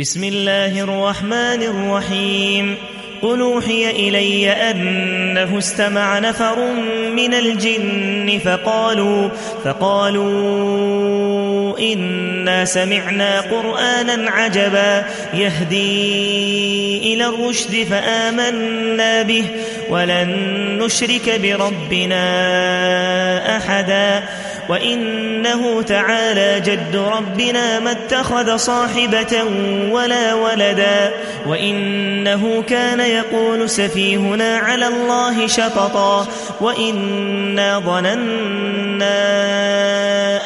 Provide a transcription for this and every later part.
بسم الله الرحمن الرحيم. قل أوحي إلي أنه استمع نفر من الجن فقالوا فقالوا إنا سمعنا قرآنا عجبا يهدي إلى الرشد فآمنا به ولن نشرك بربنا أحدا. وإنه تعالى جد ربنا ما اتخذ صاحبة ولا ولدا وإنه كان يقول سفيهنا على الله شططا وإنا ظننا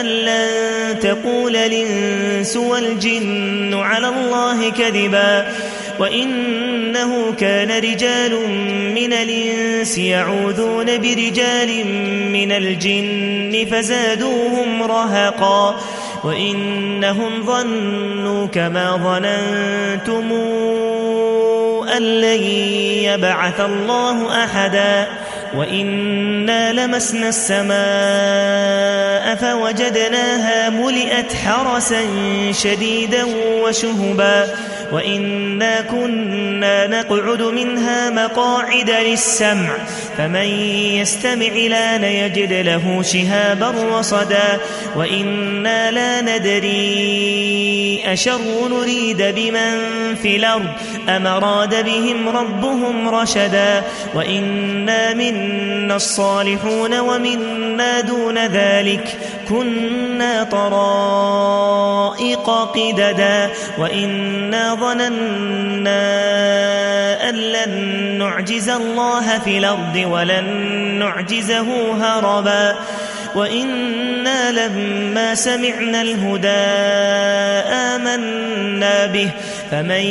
أن لن تقول الانس والجن على الله كذبا وإنه كان رجال من الإنس يعوذون برجال من الجن فزادوهم رهقا وإنهم ظنوا كما ظننتم أن لن يبعث الله أحدا وإنا لمسنا السماء فوجدناها ملئت حرسا شديدا وشهبا وإنا كنا نقعد منها مقاعد للسمع فمن يستمع لأن يجد له شهابا رصدا وإنا لا ندري أشر نريد بمن في الأرض أم راد بهم ربهم رشدا؟ وإنا منا الصالحون ومنا دون ذلك كنا طرائق. قددا وإنا ظننا أن لن نعجز الله في الأرض ولن نعجزه هربا وإنا لما سمعنا الهدى آمنا به فمن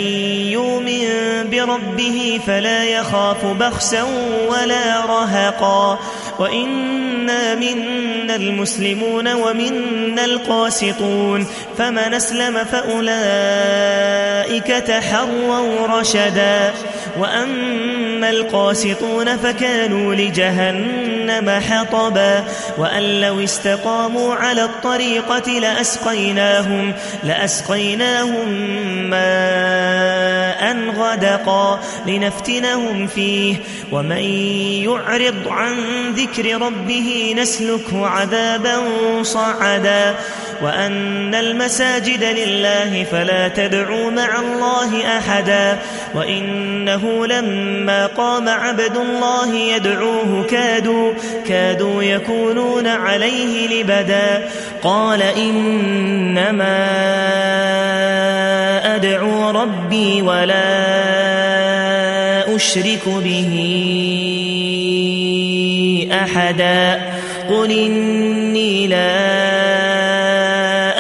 يؤمن بربه فلا يخاف بخسا ولا رهقا وإنا منا المسلمون ومنا القاسطون فمن اسلم فأولئك تحروا رشدا وأما القاسطون فكانوا لجهنم حطبا وأن لو استقاموا على الطريقة لأسقيناهم, لأسقيناهم ماء غدقا لنفتنهم فيه ومن يعرض عن ذكر ربه نسلكه عذابا صعدا وأن المساجد لله فلا تدعوا مع الله أحدا وإنه لما قام عبد الله يدعوه كادوا, كادوا يكونون عليه لبدا. قال إنما أدعو ربي ولا أشرك به أحدا. قل إني لا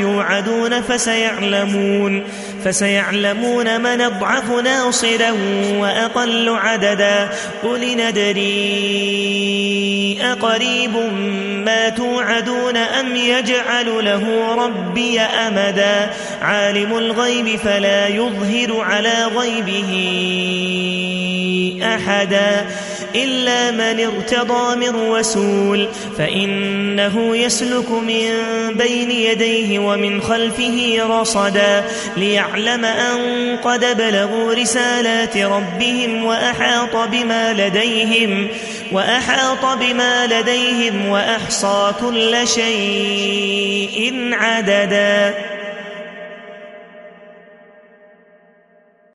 يوعدون فسيعلمون فسيعلمون من أضعف ناصرا وأقل عددا قل ندري أقريب ما توعدون أم يجعل له ربي أمدا عالم الغيب فلا يظهر على غيبه أحدا إلا من ارتضى من رسول فإنه يسلك من بين يديه ومن خلفه رصدا ليعلم أن قد بلغوا رسالات ربهم وأحاط بما لديهم وأحاط بما لديهم وأحصى كل شيء عددا.